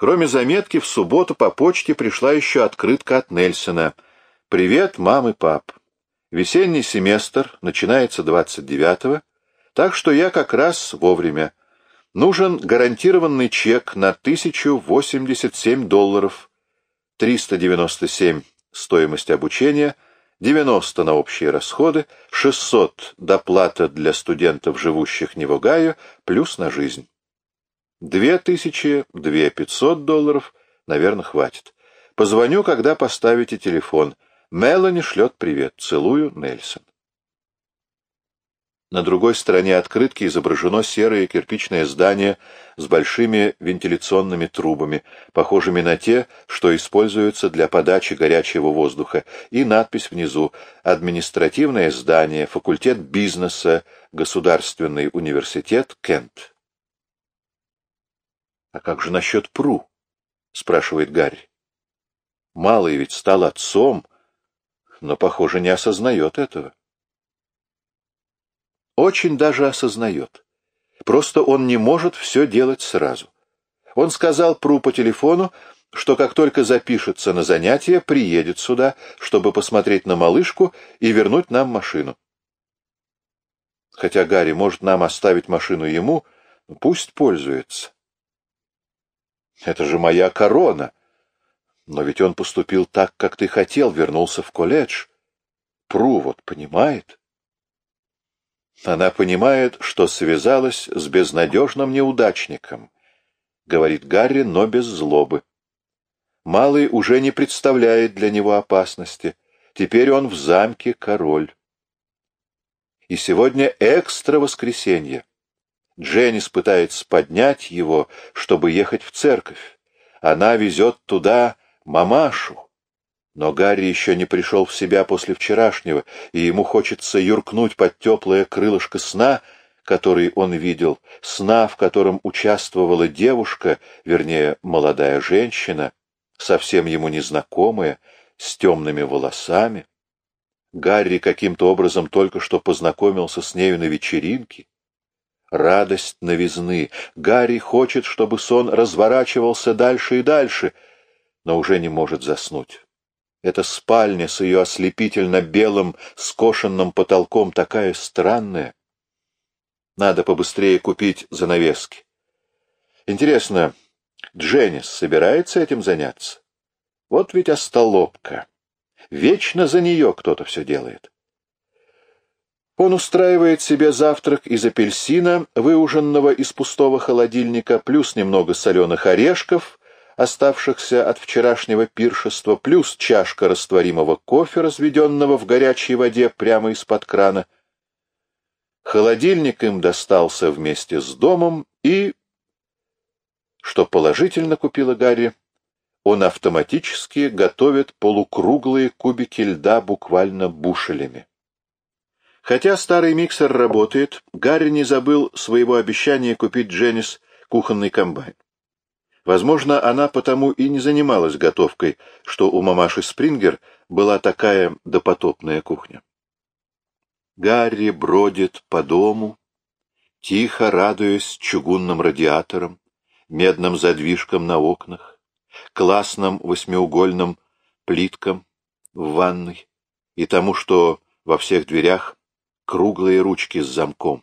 Кроме заметки, в субботу по почте пришла еще открытка от Нельсона. «Привет, мам и пап. Весенний семестр начинается 29-го, так что я как раз вовремя. Нужен гарантированный чек на 1087 долларов, 397 стоимость обучения, 90 на общие расходы, 600 доплата для студентов, живущих не в Огайо, плюс на жизнь. 2000, 2500 долларов, наверное, хватит. Позвоню, когда поставите телефон — Мелани шлет привет. Целую, Нельсон. На другой стороне открытки изображено серое кирпичное здание с большими вентиляционными трубами, похожими на те, что используются для подачи горячего воздуха, и надпись внизу «Административное здание, факультет бизнеса, Государственный университет, Кент». «А как же насчет Пру?» — спрашивает Гарри. «Малый ведь стал отцом» но, похоже, не осознает этого. Очень даже осознает. Просто он не может все делать сразу. Он сказал Пру по телефону, что как только запишется на занятие, приедет сюда, чтобы посмотреть на малышку и вернуть нам машину. Хотя Гарри может нам оставить машину ему, пусть пользуется. Это же моя корона, но ведь он поступил так, как ты хотел, вернулся в колледж. Пру вот понимает. Она понимает, что связалась с безнадежным неудачником, говорит Гарри, но без злобы. Малый уже не представляет для него опасности. Теперь он в замке король. И сегодня экстра воскресенье. Дженнис пытается поднять его, чтобы ехать в церковь. Она везет туда мамашу. Но Гарри еще не пришел в себя после вчерашнего, и ему хочется юркнуть под теплое крылышко сна, который он видел, сна, в котором участвовала девушка, вернее, молодая женщина, совсем ему незнакомая, с темными волосами. Гарри каким-то образом только что познакомился с нею на вечеринке. Радость новизны. Гарри хочет, чтобы сон разворачивался дальше и дальше — но уже не может заснуть. Эта спальня с ее ослепительно-белым скошенным потолком такая странная. Надо побыстрее купить занавески. Интересно, Дженнис собирается этим заняться? Вот ведь остолопка. Вечно за нее кто-то все делает. Он устраивает себе завтрак из апельсина, выуженного из пустого холодильника, плюс немного соленых орешков, оставшихся от вчерашнего пиршества, плюс чашка растворимого кофе, разведенного в горячей воде прямо из-под крана. Холодильник им достался вместе с домом и, что положительно купила Гарри, он автоматически готовит полукруглые кубики льда буквально бушелями. Хотя старый миксер работает, Гарри не забыл своего обещания купить Дженнис кухонный комбайн. Возможно, она потому и не занималась готовкой, что у мамаши Спрингер была такая допотопная кухня. Гарри бродит по дому, тихо радуясь чугунным радиаторам, медным задвижкам на окнах, классным восьмиугольным плиткам в ванной и тому, что во всех дверях круглые ручки с замком.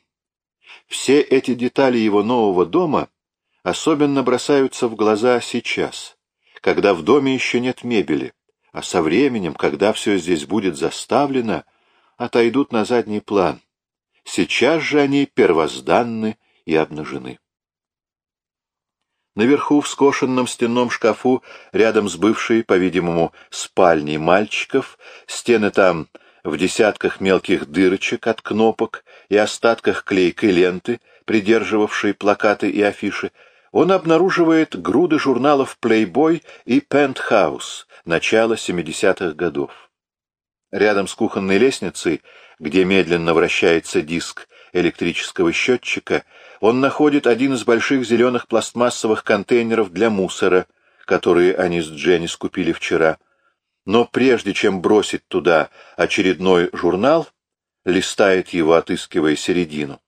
Все эти детали его нового дома — особенно бросаются в глаза сейчас, когда в доме еще нет мебели, а со временем, когда все здесь будет заставлено, отойдут на задний план. Сейчас же они первозданны и обнажены. Наверху в скошенном стенном шкафу, рядом с бывшей, по-видимому, спальней мальчиков, стены там в десятках мелких дырочек от кнопок и остатках клейкой ленты, придерживавшей плакаты и афиши, он обнаруживает груды журналов Playboy и Penthouse начала 70-х годов. Рядом с кухонной лестницей, где медленно вращается диск электрического счетчика, он находит один из больших зеленых пластмассовых контейнеров для мусора, которые они с Дженни скупили вчера. Но прежде чем бросить туда очередной журнал, листает его, отыскивая середину.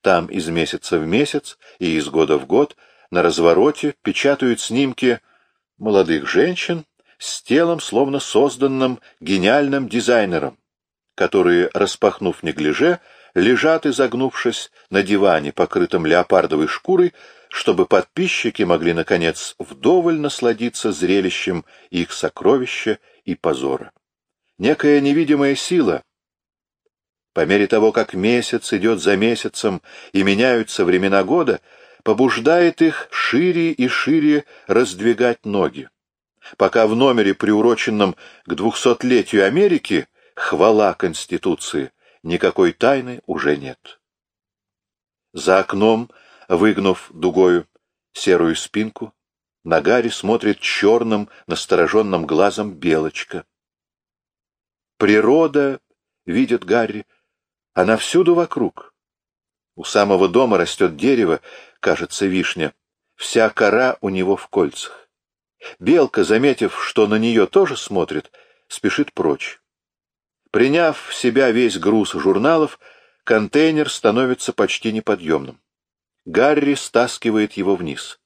Там из месяца в месяц и из года в год на развороте печатают снимки молодых женщин с телом, словно созданным гениальным дизайнером, которые, распахнув неглиже, лежат, изогнувшись на диване, покрытом леопардовой шкурой, чтобы подписчики могли, наконец, вдоволь насладиться зрелищем их сокровища и позора. Некая невидимая сила, по мере того, как месяц идет за месяцем и меняются времена года, побуждает их шире и шире раздвигать ноги, пока в номере, приуроченном к двухсотлетию Америки, хвала Конституции, никакой тайны уже нет. За окном, выгнув дугою серую спинку, на Гарри смотрит черным, настороженным глазом белочка. Природа, видит Гарри, она всюду вокруг. У самого дома растет дерево, кажется, вишня. Вся кора у него в кольцах. Белка, заметив, что на нее тоже смотрит, спешит прочь. Приняв в себя весь груз журналов, контейнер становится почти неподъемным. Гарри стаскивает его вниз.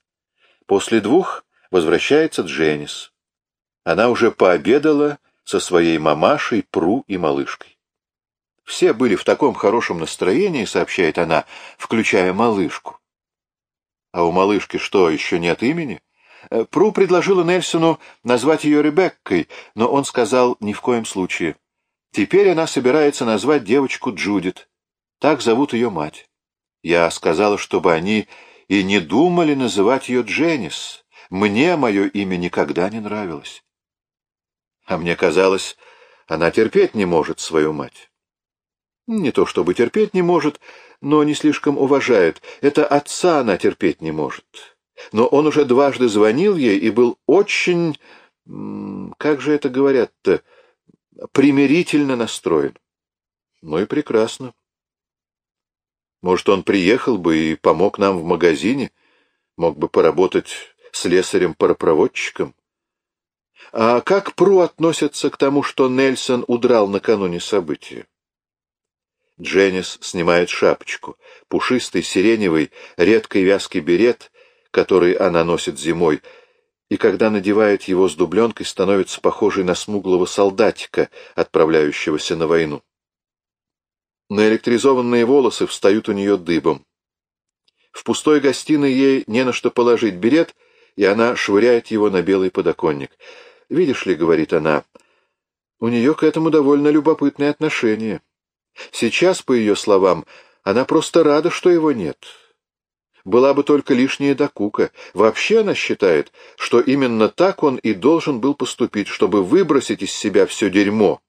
После двух возвращается Дженнис. Она уже пообедала со своей мамашей, Пру и малышкой. Все были в таком хорошем настроении, сообщает она, включая малышку. А у малышки что, еще нет имени? Пру предложила Нельсону назвать ее Ребеккой, но он сказал ни в коем случае. Теперь она собирается назвать девочку Джудит. Так зовут ее мать. Я сказала, чтобы они и не думали называть ее Дженнис. Мне мое имя никогда не нравилось. А мне казалось, она терпеть не может свою мать. Не то чтобы терпеть не может, но не слишком уважает. Это отца она терпеть не может. Но он уже дважды звонил ей и был очень... Как же это говорят-то? примирительно настроен. Ну и прекрасно. Может, он приехал бы и помог нам в магазине, мог бы поработать слесарем-паропроводчиком. А как Пру относится к тому, что Нельсон удрал накануне события? Дженнис снимает шапочку, пушистый сиреневый, редкий вязкий берет, который она носит зимой, и когда надевает его с дубленкой, становится похожей на смуглого солдатика, отправляющегося на войну. Наэлектризованные волосы встают у нее дыбом. В пустой гостиной ей не на что положить берет, и она швыряет его на белый подоконник. «Видишь ли, — говорит она, — у нее к этому довольно любопытное отношение. Сейчас, по ее словам, она просто рада, что его нет» была бы только лишняя докука. Вообще она считает, что именно так он и должен был поступить, чтобы выбросить из себя все дерьмо,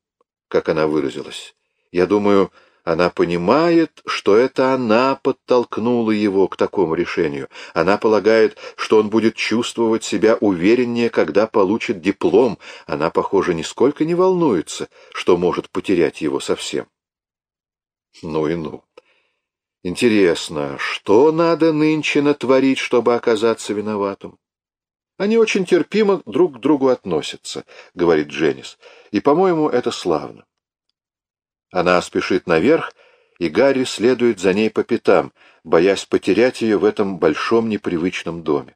как она выразилась. Я думаю, она понимает, что это она подтолкнула его к такому решению. Она полагает, что он будет чувствовать себя увереннее, когда получит диплом. Она, похоже, нисколько не волнуется, что может потерять его совсем. Ну и ну. Интересно, что надо нынче натворить, чтобы оказаться виноватым? Они очень терпимо друг к другу относятся, — говорит Дженнис, — и, по-моему, это славно. Она спешит наверх, и Гарри следует за ней по пятам, боясь потерять ее в этом большом непривычном доме.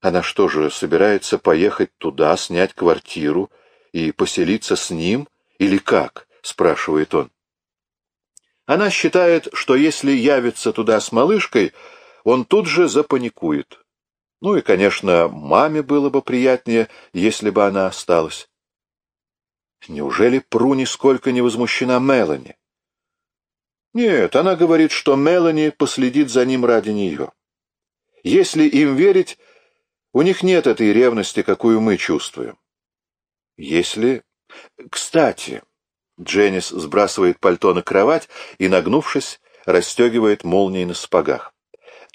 Она что же, собирается поехать туда, снять квартиру и поселиться с ним, или как? — спрашивает он. Она считает, что если явится туда с малышкой, он тут же запаникует. Ну и, конечно, маме было бы приятнее, если бы она осталась. Неужели Пру нисколько не возмущена Мелани? Нет, она говорит, что Мелани последит за ним ради нее. Если им верить, у них нет этой ревности, какую мы чувствуем. Если... Кстати, Дженнис сбрасывает пальто на кровать и, нагнувшись, расстегивает молнии на сапогах.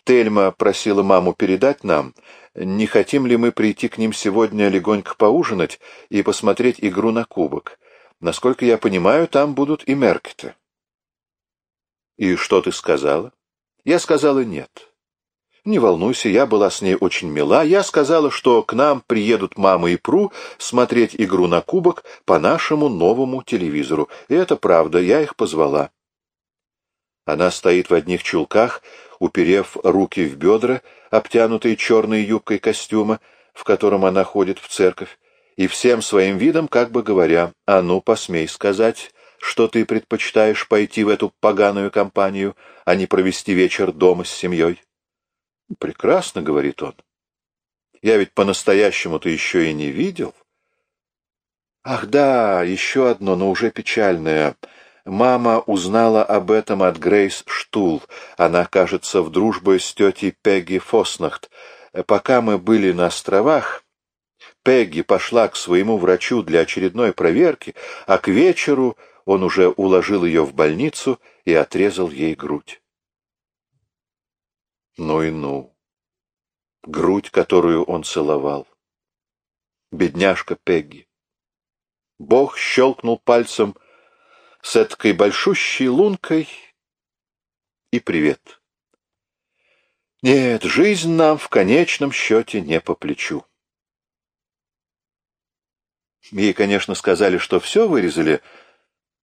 Тельма просила маму передать нам, не хотим ли мы прийти к ним сегодня легонько поужинать и посмотреть игру на кубок. Насколько я понимаю, там будут и Меркеты. И что ты сказала? Я сказала нет. Не волнуйся, я была с ней очень мила. Я сказала, что к нам приедут мама и Пру смотреть игру на кубок по нашему новому телевизору. И это правда, я их позвала. Она стоит в одних чулках, уперев руки в бедра, обтянутые черной юбкой костюма, в котором она ходит в церковь, и всем своим видом как бы говоря, «А ну, посмей сказать, что ты предпочитаешь пойти в эту поганую компанию, а не провести вечер дома с семьей?» «Прекрасно», — говорит он. «Я ведь по-настоящему-то еще и не видел». «Ах да, еще одно, но уже печальное. Мама узнала об этом от Грейс Штул. Она, кажется, в дружбе с тетей Пегги Фоснахт. Пока мы были на островах, Пегги пошла к своему врачу для очередной проверки, а к вечеру он уже уложил ее в больницу и отрезал ей грудь. Ну и ну. Грудь, которую он целовал. Бедняжка Пегги. Бог щелкнул пальцем с эткой большущей лункой и привет. Нет, жизнь нам в конечном счете не по плечу. Ей, конечно, сказали, что все вырезали,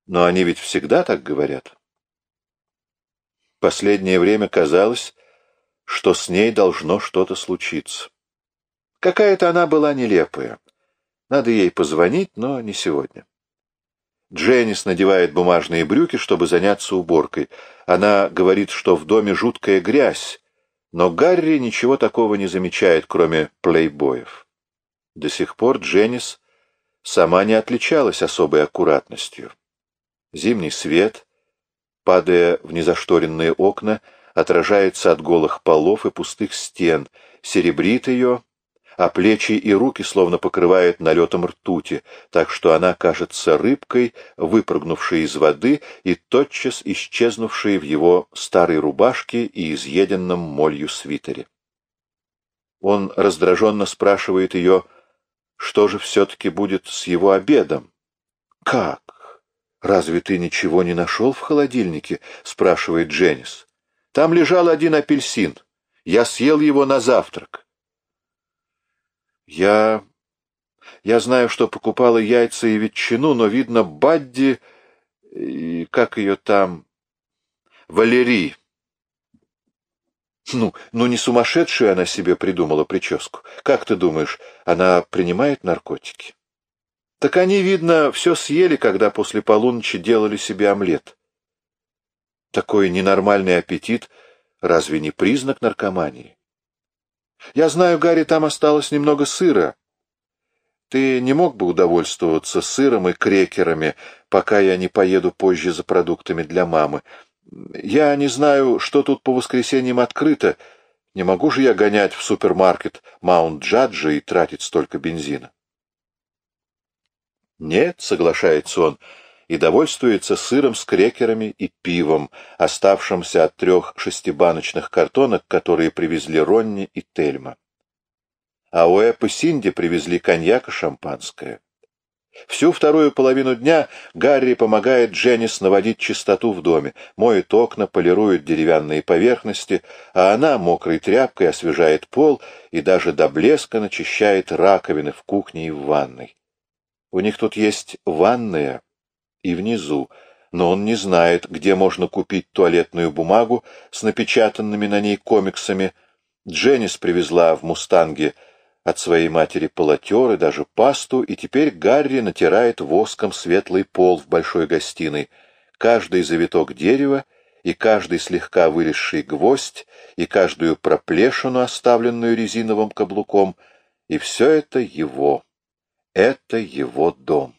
но они ведь всегда так говорят. Последнее время казалось, что с ней должно что-то случиться. Какая-то она была нелепая. Надо ей позвонить, но не сегодня. Дженнис надевает бумажные брюки, чтобы заняться уборкой. Она говорит, что в доме жуткая грязь, но Гарри ничего такого не замечает, кроме плейбоев. До сих пор Дженнис сама не отличалась особой аккуратностью. Зимний свет, падая в незашторенные окна, отражается от голых полов и пустых стен, серебрит ее, а плечи и руки словно покрывает налетом ртути, так что она кажется рыбкой, выпрыгнувшей из воды и тотчас исчезнувшей в его старой рубашке и изъеденном молью свитере. Он раздраженно спрашивает ее, что же все-таки будет с его обедом? «Как? Разве ты ничего не нашел в холодильнике?» — спрашивает Дженнис. «Там лежал один апельсин. Я съел его на завтрак». «Я... я знаю, что покупала яйца и ветчину, но, видно, Бадди... И как ее там... Валерий ну, ну не сумасшедшую она себе придумала прическу. Как ты думаешь, она принимает наркотики? Так они, видно, все съели, когда после полуночи делали себе омлет. Такой ненормальный аппетит разве не признак наркомании? Я знаю, Гарри, там осталось немного сыра. Ты не мог бы удовольствоваться сыром и крекерами, пока я не поеду позже за продуктами для мамы? Я не знаю, что тут по воскресеньям открыто. Не могу же я гонять в супермаркет Маунт-Джаджа и тратить столько бензина. Нет, соглашается он, и довольствуется сыром с крекерами и пивом, оставшимся от трех шестибаночных картонок, которые привезли Ронни и Тельма. А у Эпы Синди привезли коньяк и шампанское. Всю вторую половину дня Гарри помогает Дженнис наводить чистоту в доме, моет окна, полирует деревянные поверхности, а она мокрой тряпкой освежает пол и даже до блеска начищает раковины в кухне и в ванной. У них тут есть ванная и внизу, но он не знает, где можно купить туалетную бумагу с напечатанными на ней комиксами. Дженнис привезла в «Мустанге» от своей матери полотер и даже пасту, и теперь Гарри натирает воском светлый пол в большой гостиной. Каждый завиток дерева и каждый слегка вылезший гвоздь, и каждую проплешину, оставленную резиновым каблуком, и все это его. Это его дом.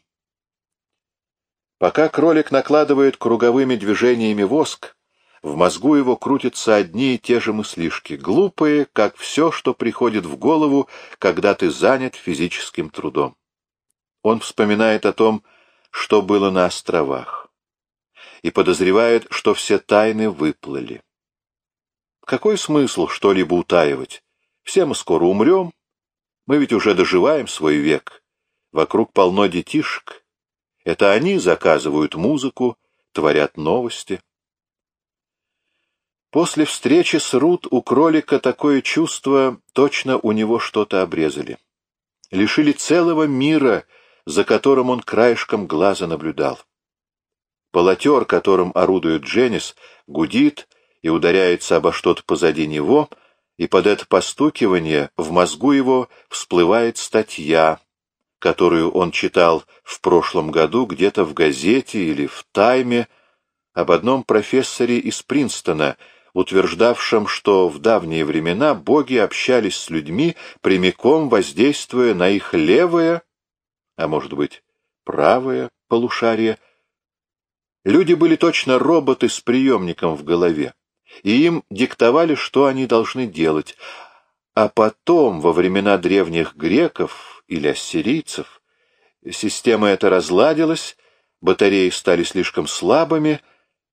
Пока кролик накладывает круговыми движениями воск, в мозгу его крутятся одни и те же мыслишки, глупые, как все, что приходит в голову, когда ты занят физическим трудом. Он вспоминает о том, что было на островах, и подозревает, что все тайны выплыли. Какой смысл что-либо утаивать? Все мы скоро умрем, мы ведь уже доживаем свой век. Вокруг полно детишек. Это они заказывают музыку, творят новости. После встречи с Рут у кролика такое чувство, точно у него что-то обрезали. Лишили целого мира, за которым он краешком глаза наблюдал. Полотер, которым орудует Дженнис, гудит и ударяется обо что-то позади него, и под это постукивание в мозгу его всплывает статья, которую он читал в прошлом году где-то в газете или в «Тайме» об одном профессоре из Принстона, утверждавшем, что в давние времена боги общались с людьми, прямиком воздействуя на их левое, а может быть правое полушарие. Люди были точно роботы с приемником в голове и им диктовали, что они должны делать. А потом, во времена древних греков или ассирийцев, система эта разладилась, батареи стали слишком слабыми,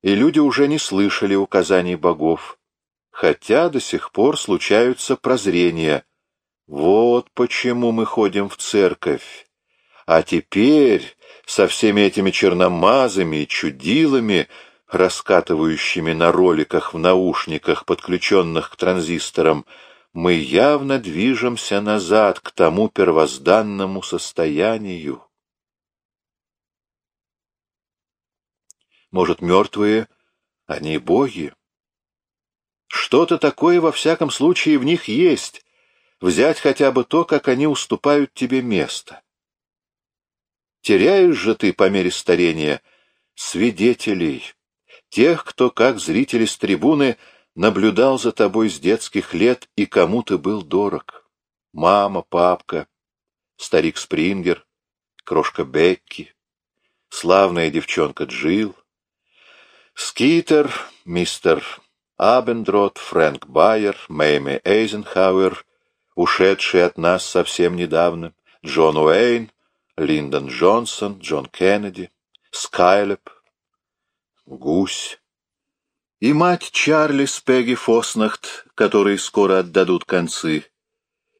и люди уже не слышали указаний богов. Хотя до сих пор случаются прозрения. Вот почему мы ходим в церковь. А теперь со всеми этими черномазами и чудилами раскатывающими на роликах в наушниках, подключенных к транзисторам, мы явно движемся назад к тому первозданному состоянию. Может, мертвые, они боги? Что-то такое, во всяком случае, в них есть. Взять хотя бы то, как они уступают тебе место. Теряешь же ты по мере старения свидетелей, тех, кто, как зрители с трибуны, наблюдал за тобой с детских лет и кому ты был дорог. Мама, папка, старик Спрингер, крошка Бекки, славная девчонка Джилл, Скитер, мистер Абендрот, Фрэнк Байер, Мэйми Эйзенхауэр, ушедший от нас совсем недавно, Джон Уэйн, Линдон Джонсон, Джон Кеннеди, Скайлеп, гусь. И мать Чарли с Пегги Фоснахт, которые скоро отдадут концы,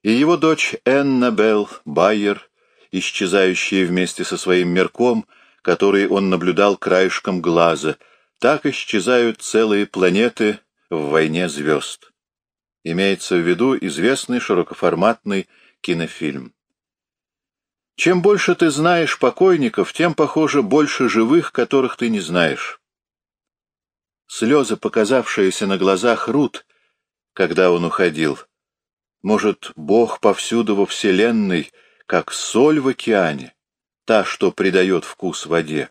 и его дочь Энна Белл Байер, исчезающая вместе со своим мерком, который он наблюдал краешком глаза, так исчезают целые планеты в войне звезд. Имеется в виду известный широкоформатный кинофильм. Чем больше ты знаешь покойников, тем, похоже, больше живых, которых ты не знаешь. Слезы, показавшиеся на глазах Рут, когда он уходил. Может, Бог повсюду во Вселенной, как соль в океане, та, что придает вкус воде.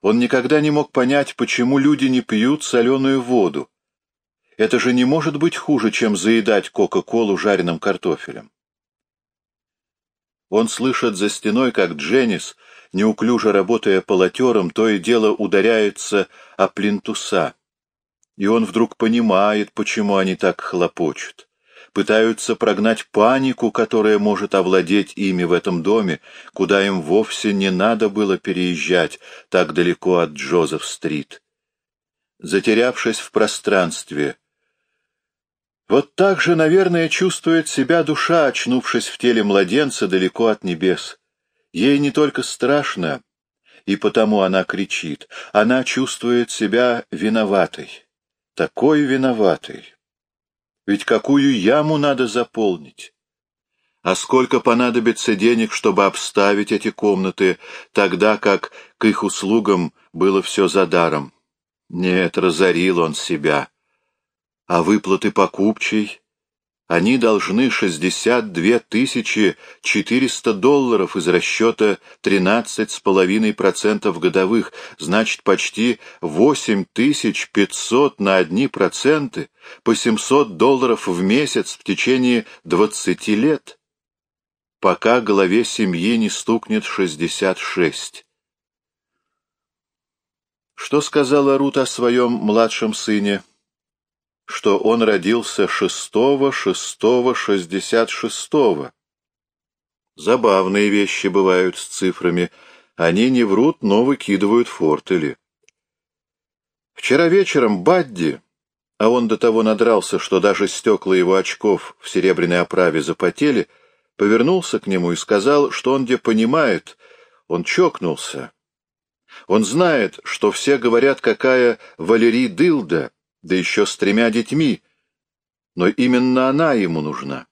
Он никогда не мог понять, почему люди не пьют соленую воду. Это же не может быть хуже, чем заедать Кока-Колу жареным картофелем. Он слышит за стеной, как Дженнис неуклюже работая полотером, то и дело ударяется о плинтуса. И он вдруг понимает, почему они так хлопочут. Пытаются прогнать панику, которая может овладеть ими в этом доме, куда им вовсе не надо было переезжать так далеко от Джозеф-стрит. Затерявшись в пространстве, вот так же, наверное, чувствует себя душа, очнувшись в теле младенца далеко от небес. Ей не только страшно, и потому она кричит, она чувствует себя виноватой, такой виноватой. Ведь какую яму надо заполнить? А сколько понадобится денег, чтобы обставить эти комнаты, тогда как к их услугам было все за даром? Нет, разорил он себя. А выплаты покупчей они должны 62 тысячи 400 долларов из расчета 13,5% годовых, значит почти 8 тысяч 500 на одни проценты, по 700 долларов в месяц в течение 20 лет, пока главе семьи не стукнет 66. Что сказала Рут о своем младшем сыне? Что он родился шестого, шестого, шестьдесят шестого. Забавные вещи бывают с цифрами. Они не врут, но выкидывают фортели. Вчера вечером Бадди, а он до того надрался, что даже стекла его очков в серебряной оправе запотели, повернулся к нему и сказал, что он где понимает, он чокнулся. Он знает, что все говорят, какая Валерий Дылда, да еще с тремя детьми. Но именно она ему нужна.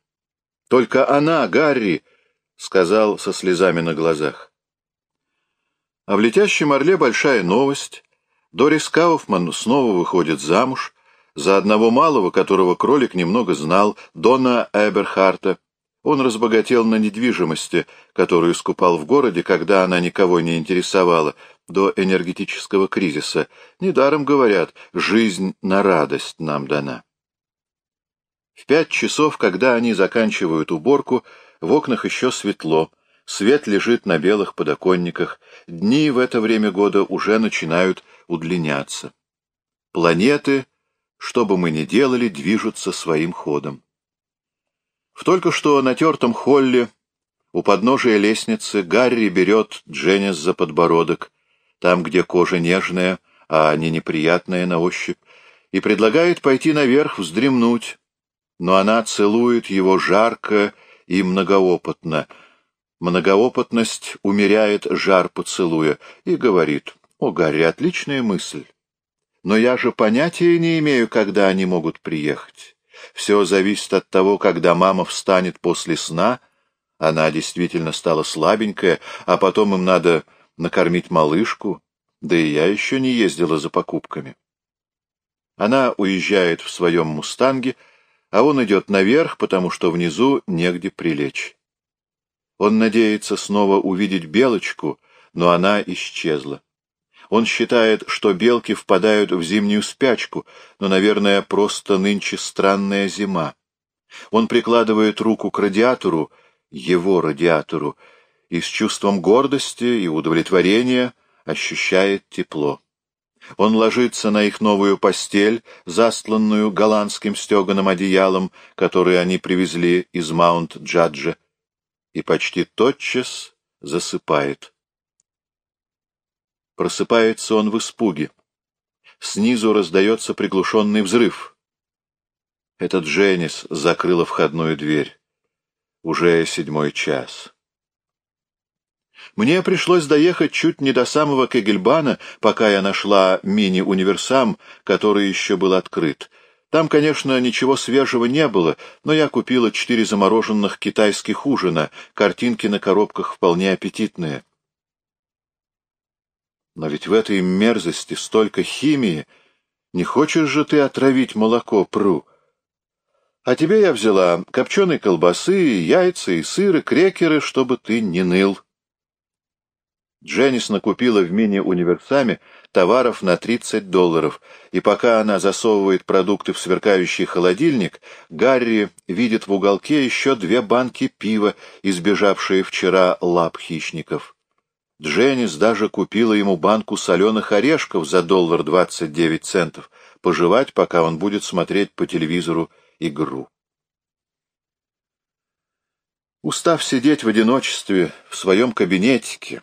Только она, Гарри, — сказал со слезами на глазах. А в «Летящем орле» большая новость. Дорис Кауфман снова выходит замуж, За одного малого, которого кролик немного знал, Дона Эберхарта, он разбогател на недвижимости, которую скупал в городе, когда она никого не интересовала, до энергетического кризиса. Недаром говорят, жизнь на радость нам дана. В пять часов, когда они заканчивают уборку, в окнах еще светло, свет лежит на белых подоконниках, дни в это время года уже начинают удлиняться. Планеты, что бы мы ни делали, движутся своим ходом. В только что натертом холле у подножия лестницы Гарри берет Дженнис за подбородок, там, где кожа нежная, а не неприятная на ощупь, и предлагает пойти наверх вздремнуть, но она целует его жарко и многоопытно. Многоопытность умеряет жар поцелуя и говорит, «О, Гарри, отличная мысль. Но я же понятия не имею, когда они могут приехать. Все зависит от того, когда мама встанет после сна. Она действительно стала слабенькая, а потом им надо накормить малышку. Да и я еще не ездила за покупками. Она уезжает в своем «Мустанге», а он идет наверх, потому что внизу негде прилечь. Он надеется снова увидеть Белочку, но она исчезла. Он считает, что белки впадают в зимнюю спячку, но, наверное, просто нынче странная зима. Он прикладывает руку к радиатору, его радиатору, и с чувством гордости и удовлетворения ощущает тепло. Он ложится на их новую постель, застланную голландским стеганым одеялом, которое они привезли из Маунт-Джаджа, и почти тотчас засыпает. Просыпается он в испуге. Снизу раздается приглушенный взрыв. Этот Дженнис закрыла входную дверь. Уже седьмой час. Мне пришлось доехать чуть не до самого Кегельбана, пока я нашла мини-универсам, который еще был открыт. Там, конечно, ничего свежего не было, но я купила четыре замороженных китайских ужина, картинки на коробках вполне аппетитные. Но ведь в этой мерзости столько химии. Не хочешь же ты отравить молоко, Пру? А тебе я взяла копченой колбасы, яйца и сыры, крекеры, чтобы ты не ныл. Дженнис накупила в мини-универсаме товаров на 30 долларов, и пока она засовывает продукты в сверкающий холодильник, Гарри видит в уголке еще две банки пива, избежавшие вчера лап хищников. Дженнис даже купила ему банку соленых орешков за доллар двадцать девять центов, пожевать, пока он будет смотреть по телевизору игру. Устав сидеть в одиночестве в своем кабинетике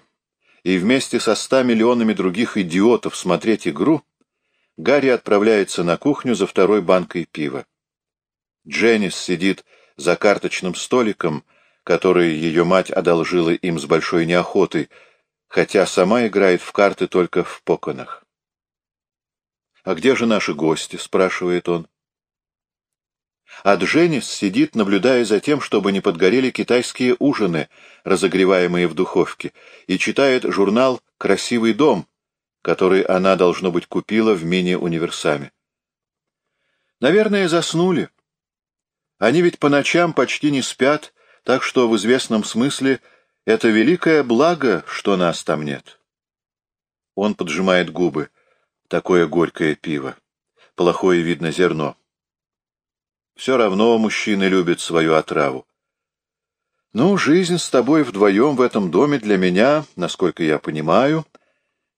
и вместе со ста миллионами других идиотов смотреть игру, Гарри отправляется на кухню за второй банкой пива. Дженнис сидит за карточным столиком, который ее мать одолжила им с большой неохотой, хотя сама играет в карты только в поконах. «А где же наши гости?» — спрашивает он. А Дженнис сидит, наблюдая за тем, чтобы не подгорели китайские ужины, разогреваемые в духовке, и читает журнал «Красивый дом», который она, должно быть, купила в мини-универсаме. Наверное, заснули. Они ведь по ночам почти не спят, так что в известном смысле — это великое благо, что нас там нет. Он поджимает губы. Такое горькое пиво. Плохое видно зерно. Все равно мужчины любят свою отраву. Ну, жизнь с тобой вдвоем в этом доме для меня, насколько я понимаю,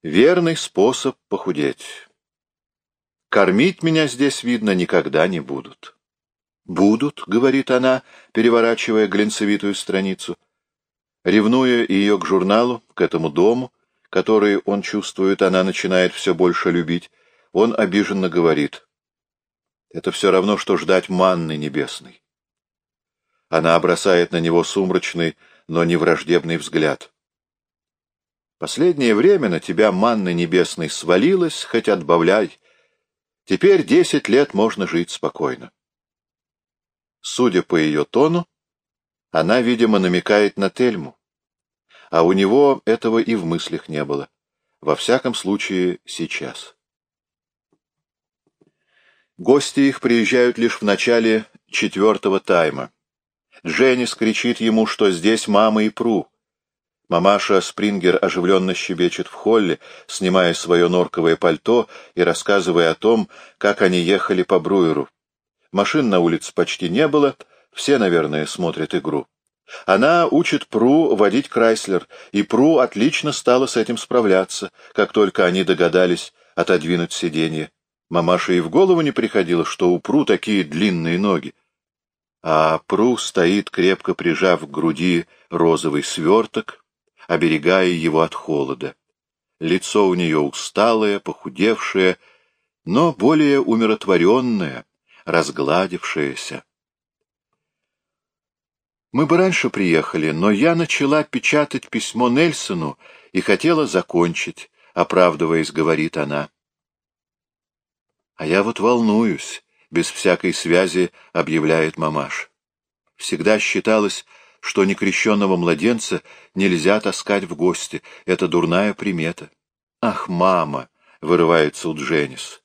верный способ похудеть. Кормить меня здесь, видно, никогда не будут. «Будут», — говорит она, переворачивая глинцевитую страницу. Ревнуя ее к журналу, к этому дому, который, он чувствует, она начинает все больше любить, он обиженно говорит. Это все равно, что ждать манны небесной. Она бросает на него сумрачный, но не враждебный взгляд. Последнее время на тебя манны небесной свалилась, хоть отбавляй. Теперь десять лет можно жить спокойно. Судя по ее тону, она, видимо, намекает на Тельму а у него этого и в мыслях не было. Во всяком случае, сейчас. Гости их приезжают лишь в начале четвертого тайма. Дженнис кричит ему, что здесь мама и Пру. Мамаша Спрингер оживленно щебечет в холле, снимая свое норковое пальто и рассказывая о том, как они ехали по Бруеру. Машин на улице почти не было, все, наверное, смотрят игру. Она учит Пру водить Крайслер, и Пру отлично стала с этим справляться, как только они догадались отодвинуть сиденье. Мамаше и в голову не приходило, что у Пру такие длинные ноги. А Пру стоит, крепко прижав к груди розовый сверток, оберегая его от холода. Лицо у нее усталое, похудевшее, но более умиротворенное, разгладившееся. Мы бы раньше приехали, но я начала печатать письмо Нельсону и хотела закончить, оправдываясь, говорит она. А я вот волнуюсь, без всякой связи объявляет мамаш. Всегда считалось, что некрещенного младенца нельзя таскать в гости, это дурная примета. Ах, мама, вырывается у Дженнис.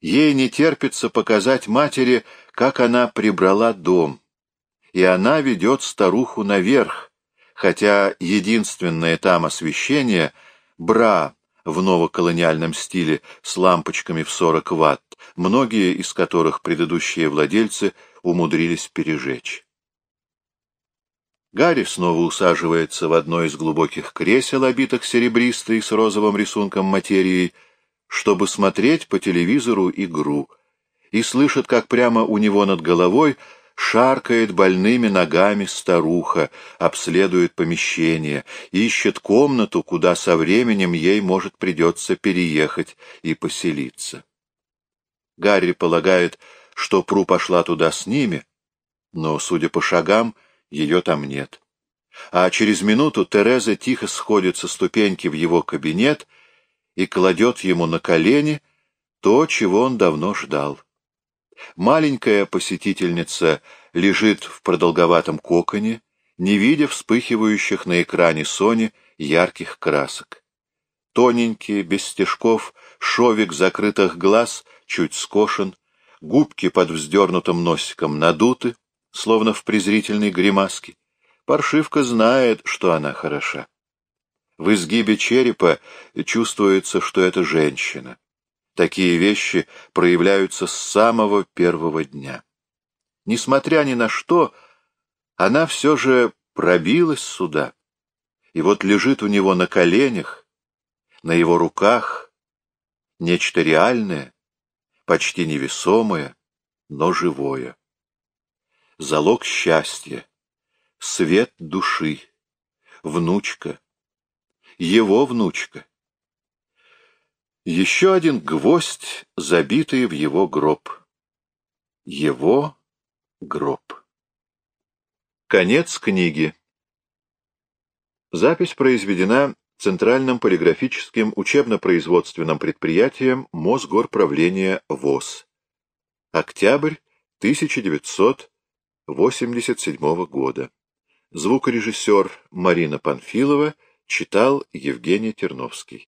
Ей не терпится показать матери, как она прибрала дом и она ведет старуху наверх, хотя единственное там освещение — бра в новоколониальном стиле с лампочками в 40 ватт, многие из которых предыдущие владельцы умудрились пережечь. Гарри снова усаживается в одно из глубоких кресел, обитых серебристой с розовым рисунком материей, чтобы смотреть по телевизору игру, и слышит, как прямо у него над головой Шаркает больными ногами старуха, обследует помещение, ищет комнату, куда со временем ей, может, придется переехать и поселиться. Гарри полагает, что Пру пошла туда с ними, но, судя по шагам, ее там нет. А через минуту Тереза тихо сходит со ступеньки в его кабинет и кладет ему на колени то, чего он давно ждал. Маленькая посетительница лежит в продолговатом коконе, не видя вспыхивающих на экране Сони ярких красок. Тоненький, без стежков, шовик закрытых глаз чуть скошен, губки под вздернутым носиком надуты, словно в презрительной гримаске. Паршивка знает, что она хороша. В изгибе черепа чувствуется, что это женщина. Такие вещи проявляются с самого первого дня. Несмотря ни на что, она все же пробилась сюда. И вот лежит у него на коленях, на его руках, нечто реальное, почти невесомое, но живое. Залог счастья, свет души, внучка, его внучка. Еще один гвоздь, забитый в его гроб. Его гроб. Конец книги. Запись произведена Центральным полиграфическим учебно-производственным предприятием Мосгорправления ВОЗ. Октябрь 1987 года. Звукорежиссер Марина Панфилова читал Евгений Терновский.